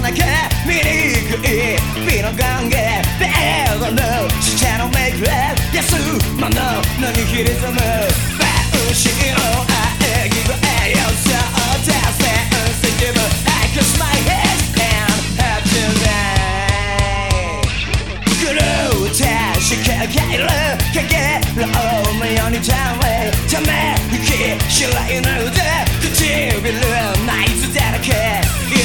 なきゃ醜い美の関係ベードの下のメイクラ休まの何ひりざむバウシのあえぎ声よそうだセンシティブ I kiss my head and have tonight 狂うたしかけるかけるのようにためナイツだらけ。